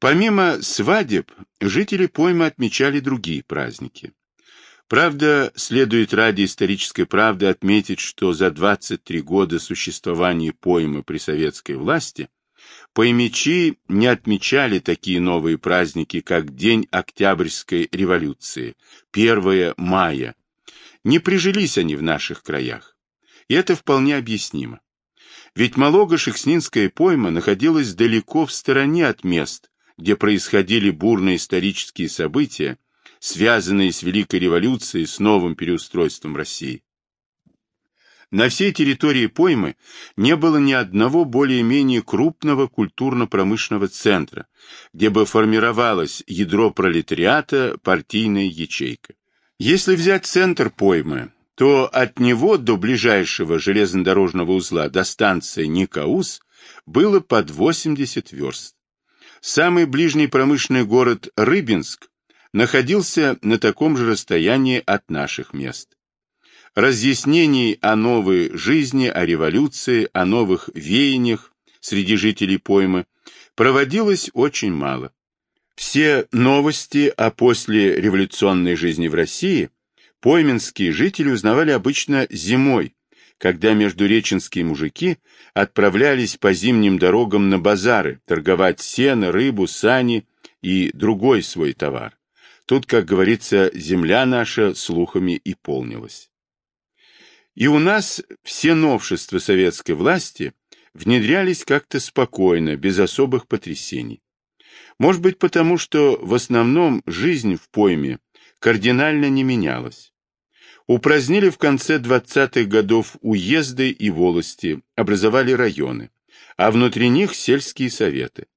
Помимо свадеб, жители поймы отмечали другие праздники. Правда, следует ради исторической правды отметить, что за 23 года существования поймы при советской власти поймичи не отмечали такие новые праздники, как День Октябрьской революции, 1 мая. Не прижились они в наших краях. И это вполне объяснимо. Ведь Малого-Шекснинская пойма находилась далеко в стороне от мест, где происходили бурные исторические события, связанные с Великой революцией, с новым переустройством России. На всей территории поймы не было ни одного более-менее крупного культурно-промышленного центра, где бы формировалось ядро пролетариата, партийная ячейка. Если взять центр поймы, то от него до ближайшего железнодорожного узла до станции Никаус было под 80 верст. Самый ближний промышленный город Рыбинск находился на таком же расстоянии от наших мест. Разъяснений о новой жизни, о революции, о новых веяниях среди жителей поймы проводилось очень мало. Все новости о послереволюционной жизни в России пойменские жители узнавали обычно зимой, когда междуреченские мужики отправлялись по зимним дорогам на базары торговать сено, рыбу, сани и другой свой товар. Тут, как говорится, земля наша слухами и полнилась. И у нас все новшества советской власти внедрялись как-то спокойно, без особых потрясений. Может быть, потому что в основном жизнь в пойме кардинально не менялась. Упразднили в конце 20-х годов уезды и волости, образовали районы, а внутри них сельские советы.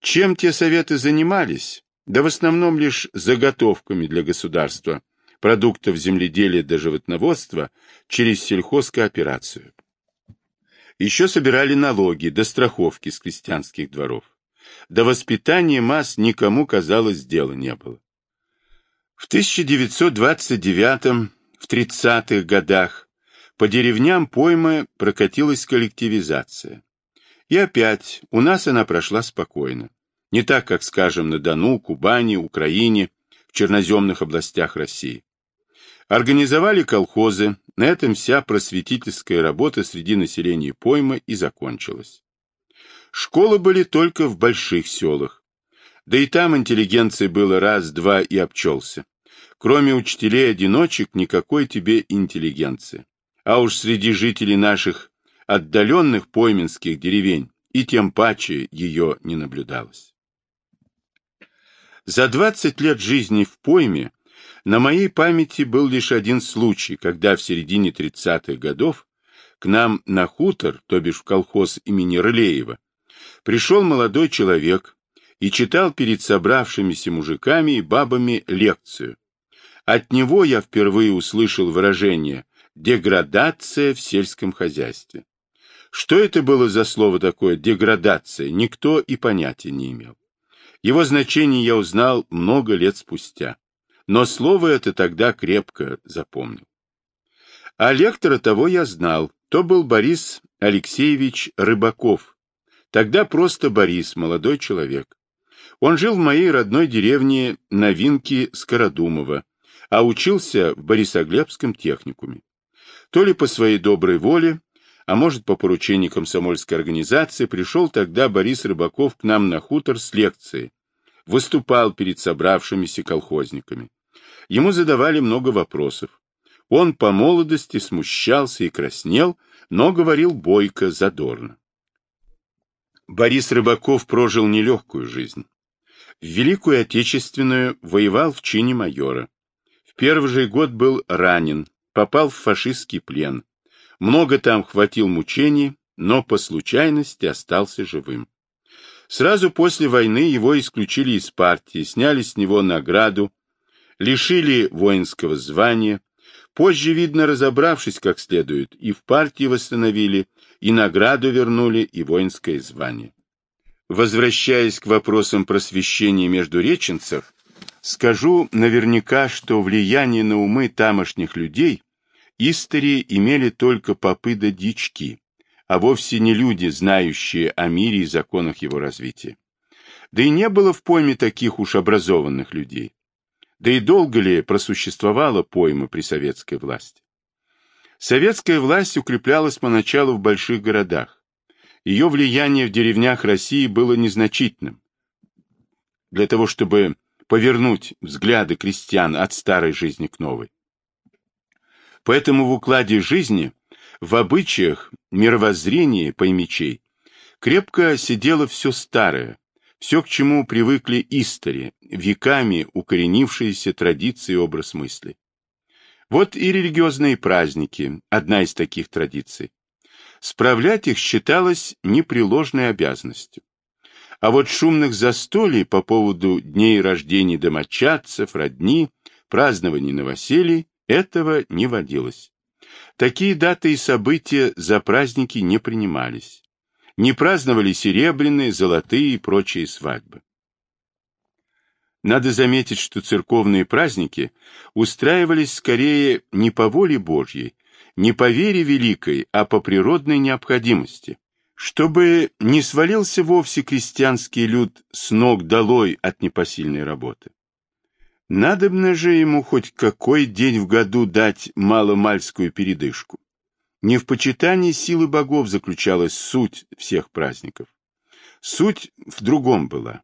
Чем те советы занимались? Да в основном лишь заготовками для государства, продуктов земледелия до животноводства через сельхозкооперацию. Еще собирали налоги до страховки с крестьянских дворов. До воспитания масс никому, казалось, дела не было. В 1929 в 30-х годах по деревням поймы прокатилась коллективизация. И опять у нас она прошла спокойно. Не так, как, скажем, на Дону, Кубани, Украине, в черноземных областях России. Организовали колхозы, на этом вся просветительская работа среди населения поймы и закончилась. Школы были только в больших селах. Да и там интеллигенции было раз-два и обчелся. Кроме учителей-одиночек, никакой тебе интеллигенции. А уж среди жителей наших отдаленных пойменских деревень и тем паче ее не наблюдалось. За 20 лет жизни в пойме на моей памяти был лишь один случай, когда в середине 30-х годов к нам на хутор, то бишь в колхоз имени Рылеева, пришел молодой человек и читал перед собравшимися мужиками и бабами лекцию. От него я впервые услышал выражение «деградация в сельском хозяйстве». Что это было за слово такое «деградация», никто и понятия не имел. Его значение я узнал много лет спустя, но слово это тогда крепко запомнил. А лектора того я знал, то был Борис Алексеевич Рыбаков, Тогда просто Борис, молодой человек. Он жил в моей родной деревне Новинки Скородумова, а учился в Борисоглебском техникуме. То ли по своей доброй воле, а может по поручению комсомольской организации, пришел тогда Борис Рыбаков к нам на хутор с лекцией, выступал перед собравшимися колхозниками. Ему задавали много вопросов. Он по молодости смущался и краснел, но говорил бойко, задорно. Борис Рыбаков прожил нелегкую жизнь. В Великую Отечественную воевал в чине майора. Первый же год был ранен, попал в фашистский плен. Много там хватил мучений, но по случайности остался живым. Сразу после войны его исключили из партии, сняли с него награду, лишили воинского звания, позже, видно, разобравшись как следует, и в партии восстановили, и награду вернули, и воинское звание. Возвращаясь к вопросам просвещения междуреченцев, скажу наверняка, что влияние на умы тамошних людей истории имели только попы да дички, а вовсе не люди, знающие о мире и законах его развития. Да и не было в пойме таких уж образованных людей. Да и долго ли просуществовала пойма при советской власти? Советская власть укреплялась поначалу в больших городах. Ее влияние в деревнях России было незначительным. Для того, чтобы повернуть взгляды крестьян от старой жизни к новой. Поэтому в укладе жизни, в обычаях, мировоззрении поймечей крепко сидело все старое, все, к чему привыкли истори, веками укоренившиеся традиции и образ мысли. Вот и религиозные праздники, одна из таких традиций. Справлять их считалось непреложной обязанностью. А вот шумных застолий по поводу дней рождений домочадцев, родни, празднований новоселий этого не водилось. Такие даты и события за праздники не принимались. Не праздновали серебряные, золотые и прочие свадьбы. Надо заметить, что церковные праздники устраивались скорее не по воле Божьей, не по вере великой, а по природной необходимости, чтобы не свалился вовсе крестьянский люд с ног долой от непосильной работы. Надобно же ему хоть какой день в году дать маломальскую передышку. Не в почитании силы богов заключалась суть всех праздников. Суть в другом была.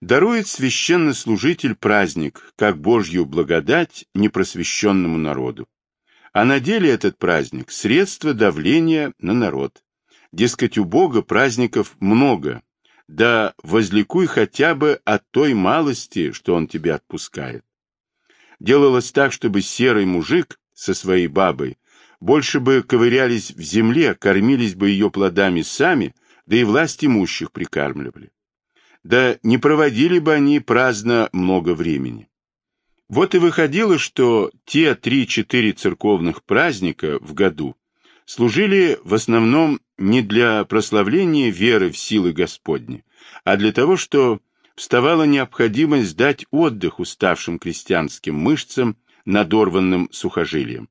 Дарует священнослужитель праздник, как Божью благодать непросвещенному народу. А на деле этот праздник – средство давления на народ. Дескать, у Бога праздников много, да возликуй хотя бы от той малости, что он тебя отпускает. Делалось так, чтобы серый мужик со своей бабой больше бы ковырялись в земле, кормились бы ее плодами сами, да и власть имущих прикармливали. Да не проводили бы они праздно много времени. Вот и выходило, что те три-четыре церковных праздника в году служили в основном не для прославления веры в силы Господни, а для того, что вставала необходимость дать отдых уставшим крестьянским мышцам, надорванным сухожилием.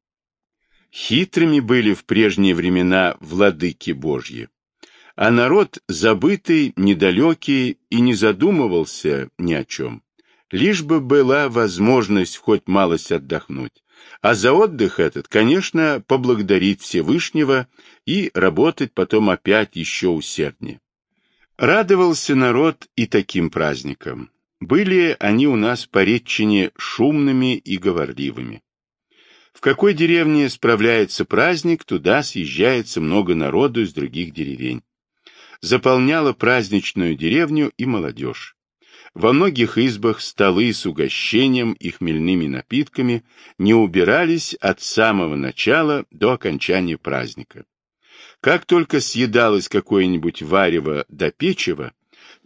Хитрыми были в прежние времена владыки Божьи, а народ забытый, недалекий и не задумывался ни о чем. Лишь бы была возможность хоть малость отдохнуть. А за отдых этот, конечно, поблагодарить Всевышнего и работать потом опять еще усерднее. Радовался народ и таким праздникам. Были они у нас по Ретчине шумными и говорливыми. В какой деревне справляется праздник, туда съезжается много народу из других деревень. Заполняла праздничную деревню и молодежь. Во многих избах столы с угощением и хмельными напитками не убирались от самого начала до окончания праздника. Как только съедалось какое-нибудь варево до печева,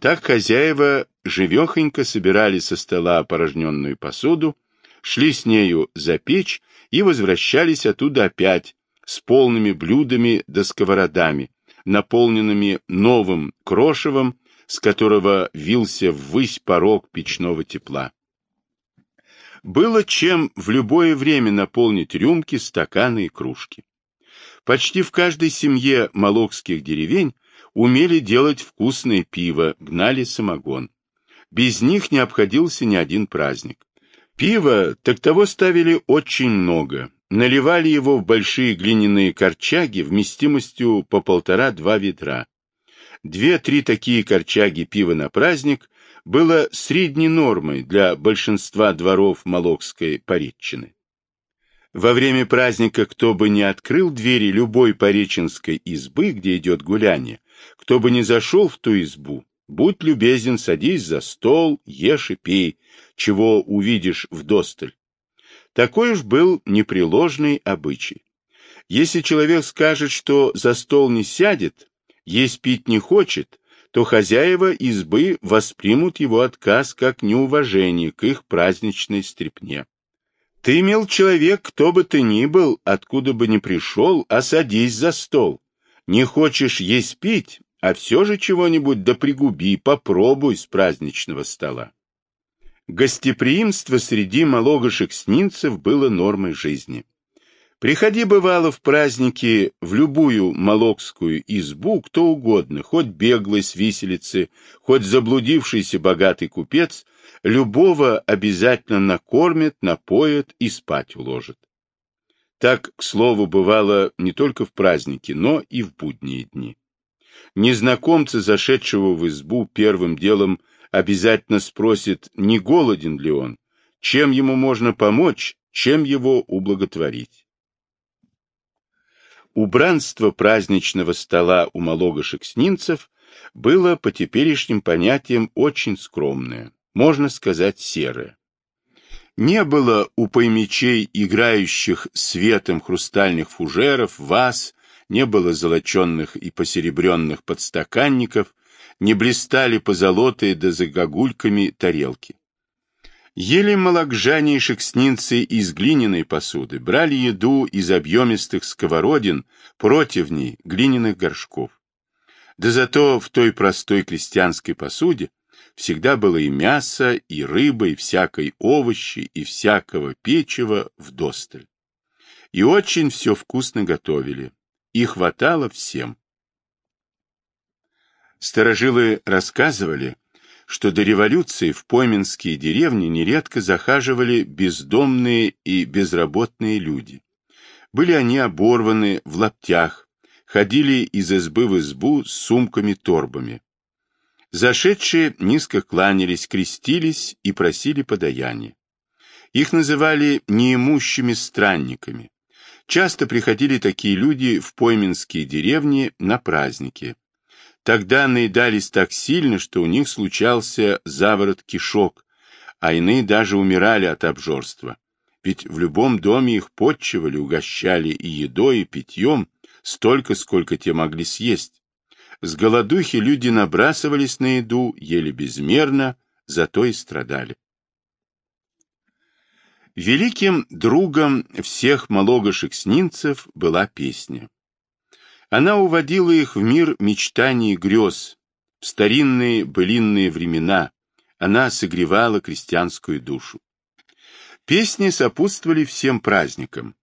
так хозяева живехонько собирали со стола опорожненную посуду, шли с нею за печь и возвращались оттуда опять с полными блюдами да сковородами, наполненными новым крошевом с которого вился ввысь порог печного тепла. Было чем в любое время наполнить рюмки, стаканы и кружки. Почти в каждой семье молокских деревень умели делать вкусное пиво, гнали самогон. Без них не обходился ни один праздник. Пиво так того ставили очень много. Наливали его в большие глиняные корчаги вместимостью по полтора-два ведра. Две-три такие корчаги пива на праздник было средней нормой для большинства дворов Молокской Пореччины. Во время праздника кто бы не открыл двери любой пореченской избы, где идет гуляние, кто бы не зашел в ту избу, будь любезен, садись за стол, ешь и пей, чего увидишь в досталь. Такой уж был непреложный обычай. Если человек скажет, что за стол не сядет, есть пить не хочет, то хозяева избы воспримут его отказ как неуважение к их праздничной стрепне. Ты, мил человек, кто бы ты ни был, откуда бы ни пришел, а садись за стол. Не хочешь есть пить, а все же чего-нибудь да пригуби, попробуй с праздничного стола. Гостеприимство среди малогошек снинцев было нормой жизни. Приходи, бывало, в праздники в любую молокскую избу кто угодно, хоть беглый с виселицы, хоть заблудившийся богатый купец, любого обязательно накормят, напоят и спать уложат. Так, к слову, бывало не только в праздники, но и в будние дни. Незнакомца, зашедшего в избу, первым делом обязательно спросит, не голоден ли он, чем ему можно помочь, чем его ублаготворить. Убранство праздничного стола у малогошек-снинцев было по теперешним понятиям очень скромное, можно сказать серое. Не было у поймечей, играющих светом хрустальных фужеров, ваз, не было золоченных и посеребренных подстаканников, не блистали позолотые да загогульками тарелки. Ели малокжане и шекснинцы из глиняной посуды, брали еду из объемистых сковородин, противней, глиняных горшков. Да зато в той простой крестьянской посуде всегда было и мясо, и рыба, и всякой овощи, и всякого печива вдосталь. И очень все вкусно готовили, и хватало всем. Старожилы рассказывали, что до революции в пойменские деревни нередко захаживали бездомные и безработные люди. Были они оборваны в лаптях, ходили из избы в избу с сумками-торбами. Зашедшие низко кланялись, крестились и просили подаяния. Их называли неимущими странниками. Часто приходили такие люди в пойменские деревни на праздники, Тогда наедались так сильно, что у них случался заворот кишок, а иные даже умирали от обжорства. Ведь в любом доме их подчивали, угощали и едой, и питьем, столько, сколько те могли съесть. С голодухи люди набрасывались на еду, ели безмерно, зато и страдали. Великим другом всех малогошек-снинцев была песня. Она уводила их в мир мечтаний и грез, в старинные былинные времена. Она согревала крестьянскую душу. Песни сопутствовали всем праздникам.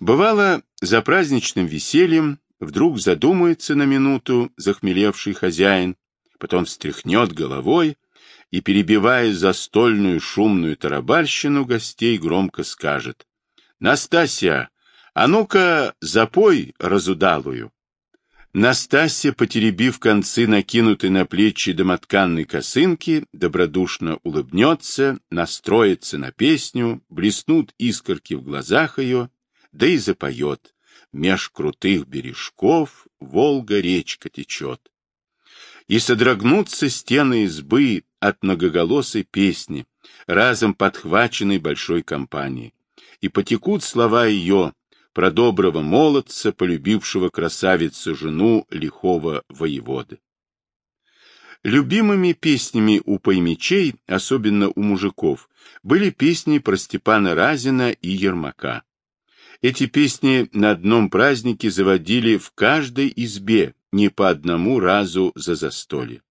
Бывало, за праздничным весельем вдруг задумается на минуту захмелевший хозяин, потом встряхнет головой и, перебивая застольную шумную тарабарщину гостей, громко скажет «Настасья, а ну-ка запой разудалую!» Настасья, потеребив концы накинутой на плечи домотканной косынки, добродушно улыбнется, настроится на песню, блеснут искорки в глазах ее, да и запоет. Меж крутых бережков Волга-речка течет. И содрогнутся стены избы от многоголосой песни, разом подхваченной большой компанией, и потекут слова ее, про доброго молодца, полюбившего красавицу жену лихого воеводы. Любимыми песнями у поймечей, особенно у мужиков, были песни про Степана Разина и Ермака. Эти песни на одном празднике заводили в каждой избе не по одному разу за застолье.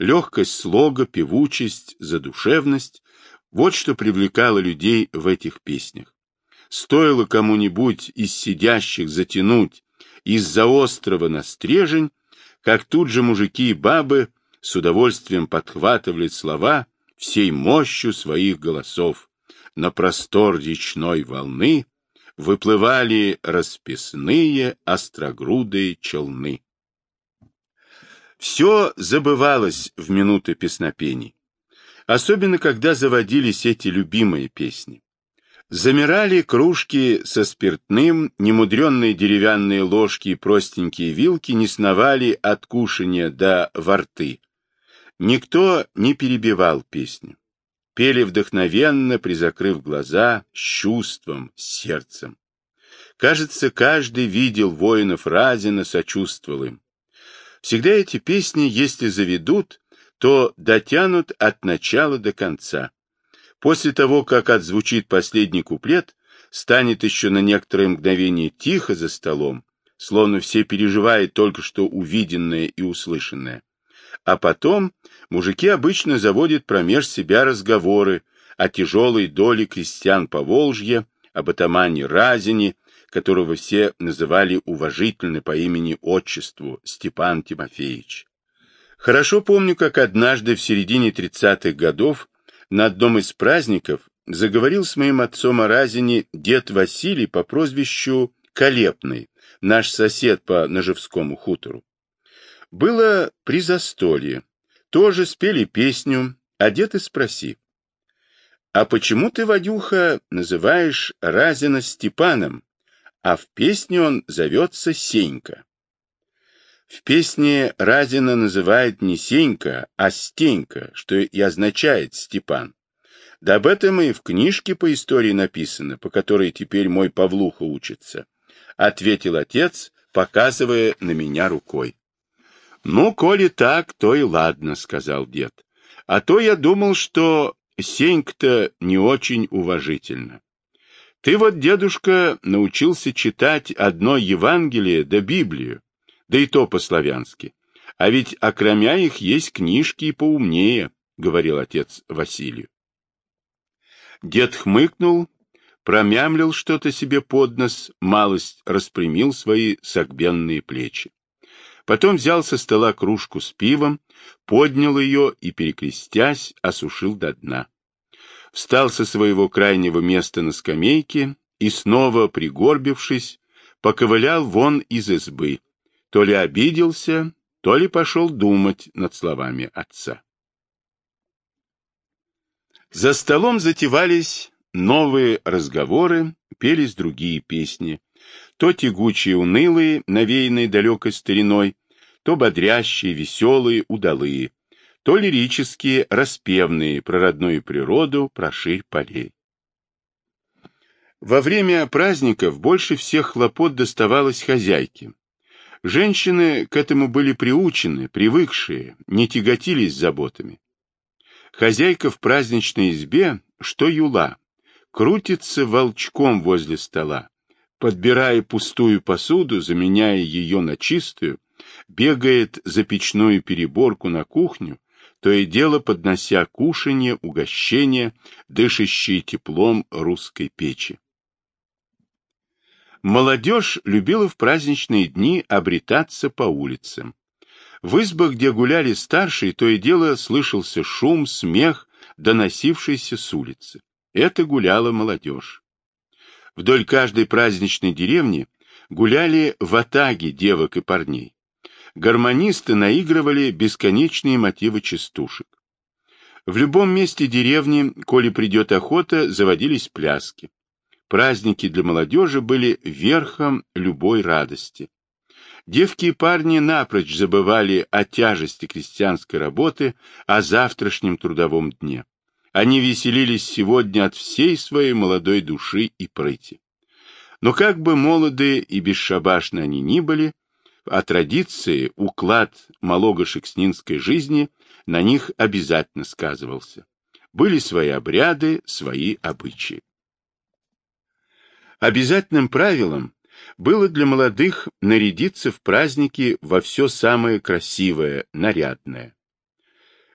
Легкость слога, певучесть, задушевность – вот что привлекало людей в этих песнях. Стоило кому-нибудь из сидящих затянуть из-за острова на стрежень, как тут же мужики и бабы с удовольствием подхватывали слова всей мощью своих голосов. На простор речной волны выплывали расписные острогрудые челны. Все забывалось в минуты песнопений, особенно когда заводились эти любимые песни. Замирали кружки со спиртным, немудренные деревянные ложки и простенькие вилки не сновали от кушания до во рты. Никто не перебивал песню. Пели вдохновенно, призакрыв глаза, с чувством, с сердцем. Кажется, каждый видел воинов Разина, сочувствовал им. Всегда эти песни, если заведут, то дотянут от начала до конца. После того, как отзвучит последний куплет, станет еще на некоторое мгновение тихо за столом, словно все переживают только что увиденное и услышанное. А потом мужики обычно заводят промеж себя разговоры о тяжелой доле крестьян по Волжье, об атамане Разине, которого все называли уважительно по имени-отчеству Степан Тимофеевич. Хорошо помню, как однажды в середине 30-х годов на одном из праздников заговорил с моим отцом о разине дед Василий по прозвищу Колепный, наш сосед по Ножевскому хутору. Было при застолье. Тоже спели песню, а дед и спроси. А почему ты, Вадюха, называешь Разина Степаном, а в песне он зовется Сенька? В песне Разина называет не Сенька, а Стенька, что и означает Степан. Да об этом и в книжке по истории написано, по которой теперь мой Павлуха учится, — ответил отец, показывая на меня рукой. — Ну, коли так, то и ладно, — сказал дед. — А то я думал, что Сенька-то не очень уважительно. Ты вот, дедушка, научился читать одно Евангелие да Библию, да и то по-славянски. А ведь окромя их есть книжки и поумнее, — говорил отец Василию. Дед хмыкнул, промямлил что-то себе под нос, малость распрямил свои согбенные плечи. Потом взял со стола кружку с пивом, поднял ее и, перекрестясь, осушил до дна. Встал со своего крайнего места на скамейке и, снова пригорбившись, поковылял вон из избы, то ли обиделся, то ли пошел думать над словами отца. За столом затевались новые разговоры, пелись другие песни, то тягучие, унылые, навеянные далекой стариной, то бодрящие, веселые, удалые, то лирические, распевные, про родную природу, про ширь полей. Во время праздников больше всех хлопот доставалось хозяйке, Женщины к этому были приучены, привыкшие, не тяготились заботами. Хозяйка в праздничной избе, что юла, крутится волчком возле стола, подбирая пустую посуду, заменяя ее на чистую, бегает за печную переборку на кухню, то и дело поднося кушанье, угощение, дышащие теплом русской печи. Молодежь любила в праздничные дни обретаться по улицам. В избах, где гуляли старшие, то и дело слышался шум, смех, доносившийся с улицы. Это гуляла молодежь. Вдоль каждой праздничной деревни гуляли ватаги девок и парней. Гармонисты наигрывали бесконечные мотивы частушек. В любом месте деревни, коли придет охота, заводились пляски. Праздники для молодежи были верхом любой радости. Девки и парни напрочь забывали о тяжести крестьянской работы, о завтрашнем трудовом дне. Они веселились сегодня от всей своей молодой души и прыти. Но как бы молодые и бесшабашны они ни были, о традиции, уклад малого-шекснинской жизни на них обязательно сказывался. Были свои обряды, свои обычаи. Обязательным правилом было для молодых нарядиться в праздники во все самое красивое, нарядное.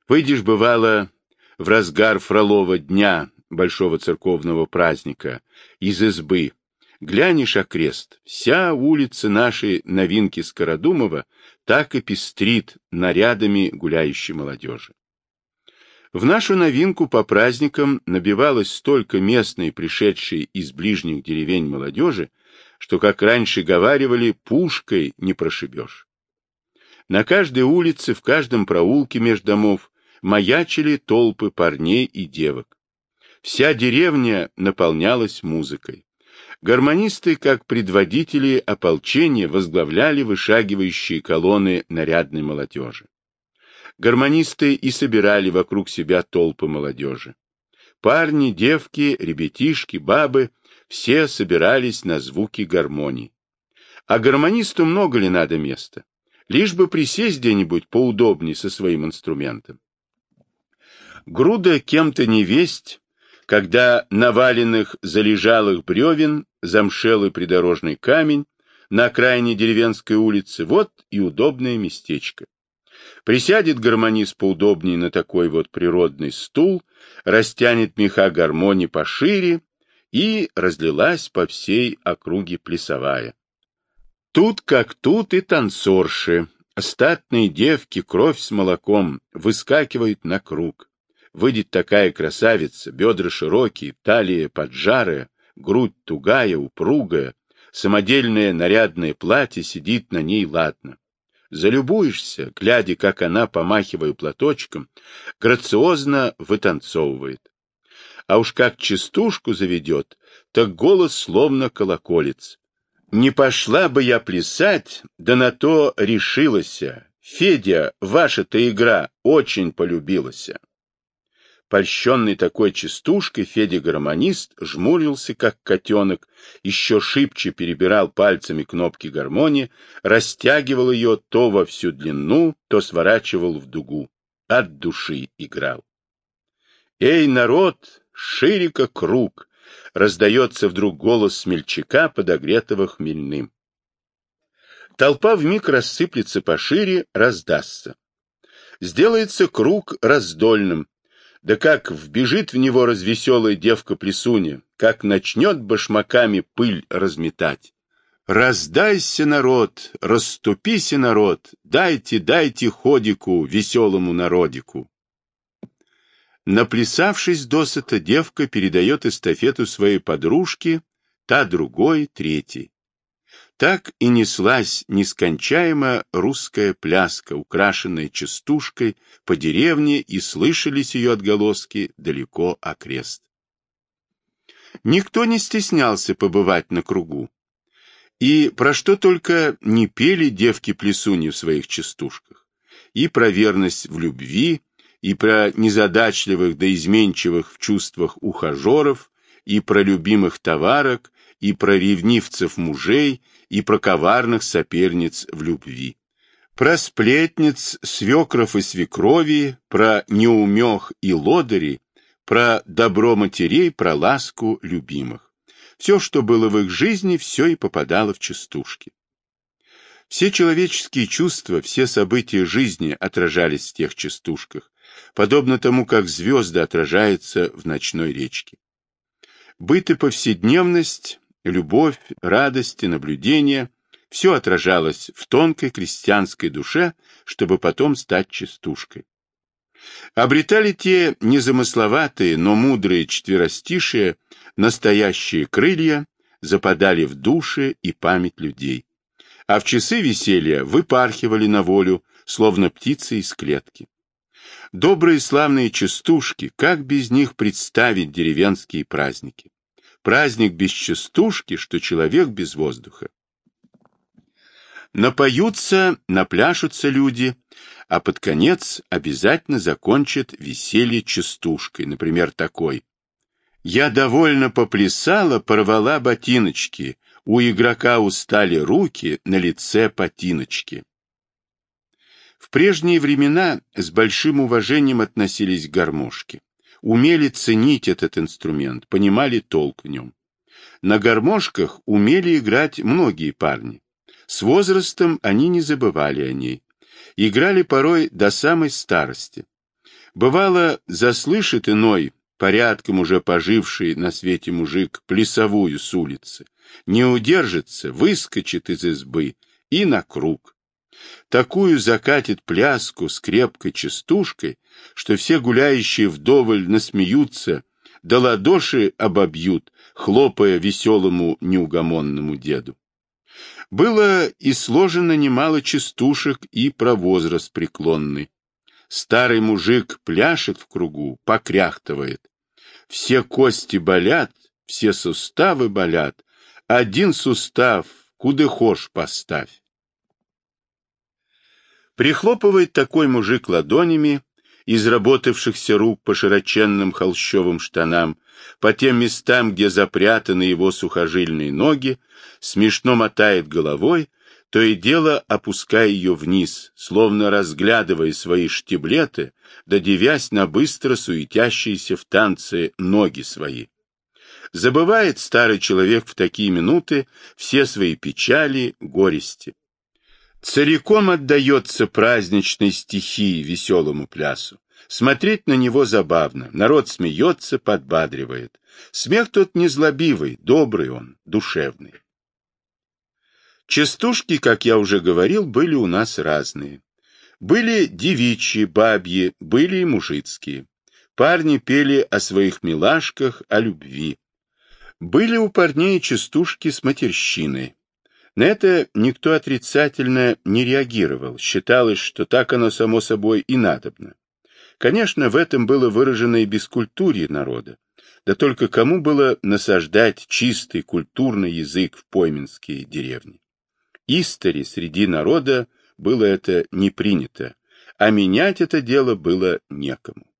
Выйдешь, бывало, в разгар фролова дня большого церковного праздника из избы, глянешь окрест, вся улица нашей новинки Скородумова так и пестрит нарядами гуляющей молодежи. В нашу новинку по праздникам набивалось столько местной, пришедшей из ближних деревень молодежи, что, как раньше говаривали, пушкой не прошибешь. На каждой улице, в каждом проулке между домов маячили толпы парней и девок. Вся деревня наполнялась музыкой. Гармонисты, как предводители ополчения, возглавляли вышагивающие колонны нарядной молодежи гармонисты и собирали вокруг себя толпы молодежи. Парни, девки, ребятишки, бабы — все собирались на звуки гармонии. А гармонисту много ли надо места? Лишь бы присесть где-нибудь поудобнее со своим инструментом. Груда кем-то невесть, когда наваленных залежалых бревен, замшелый придорожный камень на окраине деревенской улицы, вот и удобное местечко. Присядет гармонист поудобнее на такой вот природный стул, растянет меха гармонии пошире и разлилась по всей округе плясовая. Тут как тут и танцорши, статные девки, кровь с молоком, выскакивают на круг. Выйдет такая красавица, бедра широкие, талия поджарая, грудь тугая, упругая, самодельное нарядное платье сидит на ней ладно. Залюбуешься, глядя, как она, помахивая платочком, грациозно вытанцовывает. А уж как частушку заведет, так голос словно колоколец. Не пошла бы я плясать, да на то решилася. Федя, ваша-то игра очень полюбилася. Польщенный такой частушкой, Федя-гармонист жмурился, как котенок, еще шибче перебирал пальцами кнопки гармонии, растягивал ее то во всю длину, то сворачивал в дугу. От души играл. «Эй, народ, шире-ка круг!» — раздается вдруг голос смельчака, подогретого хмельным. Толпа вмиг рассыплется пошире, раздастся. Сделается круг раздольным, да как вбежит в него развеселая девка-плесунья, как начнет башмаками пыль разметать. Раздайся, народ, расступися, народ, дайте, дайте ходику, веселому народику. Наплясавшись досыта, девка передает эстафету своей подружке, та другой, третий. Так и неслась нескончаемо русская пляска, украшенная частушкой по деревне, и слышались ее отголоски далеко окрест. Никто не стеснялся побывать на кругу. И про что только не пели девки-плесуни в своих частушках. И про верность в любви, и про незадачливых да изменчивых в чувствах ухажеров, и про любимых товарок, и про ревнивцев мужей, и про коварных соперниц в любви. Про сплетниц, свекров и свекрови, про неумех и лодыри, про добро матерей, про ласку любимых. Все, что было в их жизни, все и попадало в частушки. Все человеческие чувства, все события жизни отражались в тех частушках, подобно тому, как звезды отражаются в ночной речке. Быт и повседневность любовь, радость и наблюдение – все отражалось в тонкой крестьянской душе, чтобы потом стать частушкой. Обретали те незамысловатые, но мудрые четверостишие настоящие крылья, западали в души и память людей, а в часы веселья выпархивали на волю, словно птицы из клетки. Добрые славные частушки, как без них представить деревенские праздники? Праздник без частушки, что человек без воздуха. Напоются, напляшутся люди, а под конец обязательно закончат веселье частушкой, например, такой. Я довольно поплясала, порвала ботиночки, у игрока устали руки, на лице потиночки. В прежние времена с большим уважением относились к гармошке умели ценить этот инструмент, понимали толк в нем. На гармошках умели играть многие парни. С возрастом они не забывали о ней. Играли порой до самой старости. Бывало, заслышит иной, порядком уже поживший на свете мужик, плясовую с улицы, не удержится, выскочит из избы и на круг. Такую закатит пляску с крепкой частушкой, что все гуляющие вдоволь насмеются, да ладоши обобьют, хлопая веселому неугомонному деду. Было и сложено немало частушек и про возраст преклонный. Старый мужик пляшет в кругу, покряхтывает. Все кости болят, все суставы болят, один сустав куда хошь поставь. Прихлопывает такой мужик ладонями, из работавшихся рук по широченным холщовым штанам, по тем местам, где запрятаны его сухожильные ноги, смешно мотает головой, то и дело опуская ее вниз, словно разглядывая свои штиблеты, да девясь на быстро суетящиеся в танце ноги свои. Забывает старый человек в такие минуты все свои печали, горести целиком отдается праздничной стихии, веселому плясу, Смотреть на него забавно, народ смеется, подбадривает. Смех тот не злобивый, добрый он, душевный. Частушки, как я уже говорил, были у нас разные. Были девичьи, бабьи, были и мужицкие. Парни пели о своих милашках, о любви. Были у парней частушки с матерщиной. На это никто отрицательно не реагировал, считалось, что так оно само собой и надобно. Конечно, в этом было выражено и бескультурье народа. Да только кому было насаждать чистый культурный язык в пойменские деревни? Истори среди народа было это не принято, а менять это дело было некому.